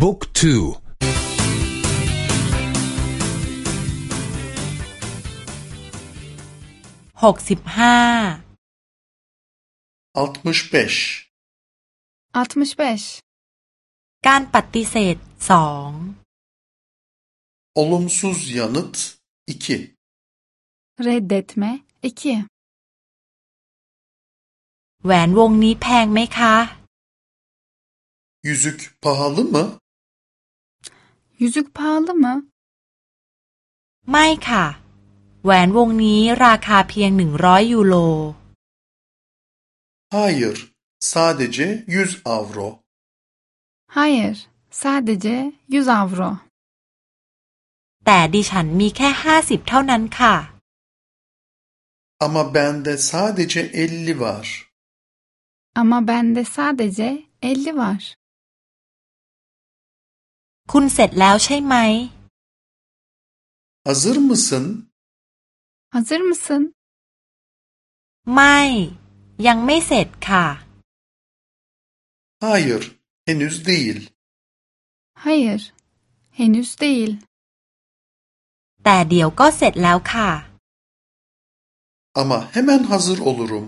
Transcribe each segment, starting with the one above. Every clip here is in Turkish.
บุ๊กทูหกสิบห้า65 65การปฏิเสธสอง Olumsuz yanıt 2 reddetme 2แหวนวงนี้แพงไหมคะ Yüzük pahalı mı? yüzük pahalı mı ไม่ค่ะ แหวนวงนี้ราคาเพียงหนึ่งร้อยยูโร Hayır, sadece 100 avro. hayır sadece 100 avro แต่ดิฉันมีแค่ห้าสิบเท่านั้นค่ะ Ama bende sadece 50 var. ama bende sadece 50 var คุณเสร็จแล้วใช่ไหม Hazır mısın? hazır mısın ไม่ ยังไม่เสร็จค่ะ Hayır, henüz değil. hayır henüz değil แต่เดี๋ยวก็เสร็จแล้วค่ะ Ama hemen hazır olurum.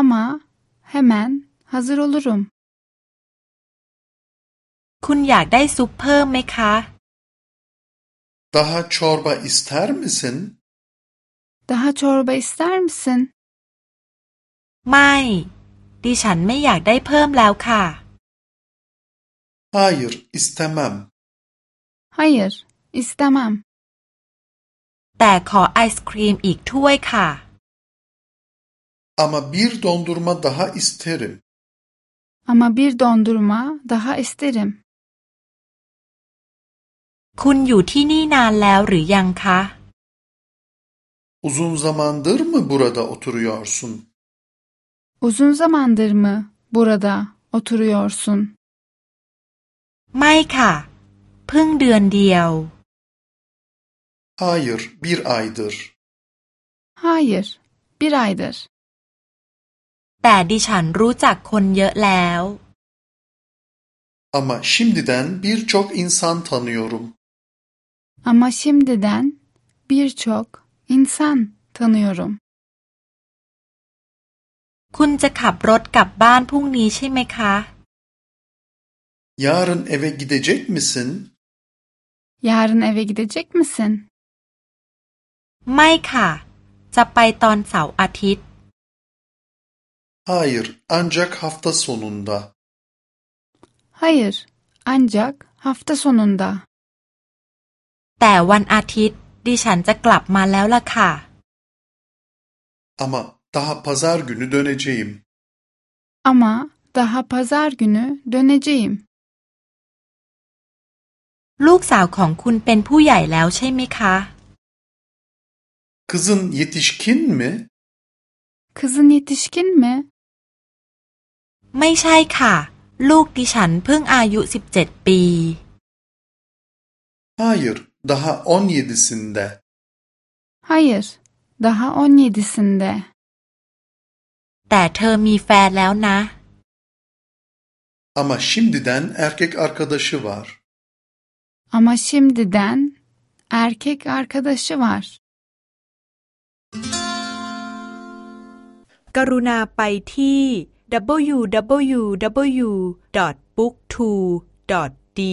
ama hemen hazır olurum คุณอยากได้ซุปเพิ่มไหมคะ Daha çorba ister misin? daha çorba ister misin ไม่ ดิฉันไม่อยากได้เพิ่มแล้วค่ะ Hayır, istemem. hayır istemem แต่ขอไอศครีมอีกถ้วยค่ะ Ama bir dondurma daha isterim. ama bir dondurma daha isterim คุณอยู่ที่นี่นานแล้วหรือยังคะ Uzun zamandır mı burada oturuyorsun? uzun zamandır mı burada oturuyorsun ไม่ค่ะ เพิ่งเดือนเดียว Hayır, bir aydır. hayır bir aydır แต่ดิฉันรู้จักคนเยอะแล้ว Ama şimdiden birçok insan tanıyorum. ama şimdiden birçok insan tanıyorum คุณจะขับรถกลับบ้านพรุ่งนี้ใช่ไหมคะ Yarın eve gidecek misin? yarın eve gidecek misin ไม่ค่ะ จะไปตอนเสาร์อาทิตย์ Hayır, ancak hafta sonunda. hayır ancak hafta sonunda แต่วันอาทิตย์ดิฉันจะกลับมาแล้วล่ะค่ะ Ama daha pazar günü döneceğim. ama daha pazar günü döneceğim ลูกสาวของคุณเป็นผู้ใหญ่แล้วใช่ไหมคะ Kızın yetişkin mi? kızın yetişkin mi ไม่ใช่ค่ะ ลูกดิฉันเพิ่งอายุสิบเจ็ดปี Hayır, daha 17'sinde. hayır daha 17'sinde แต่เธอมีแฟนแล้วนะ Ama şimdiden erkek arkadaşı var. ama şimdiden erkek arkadaşı var กรุณาไปที่ www.booktwo.de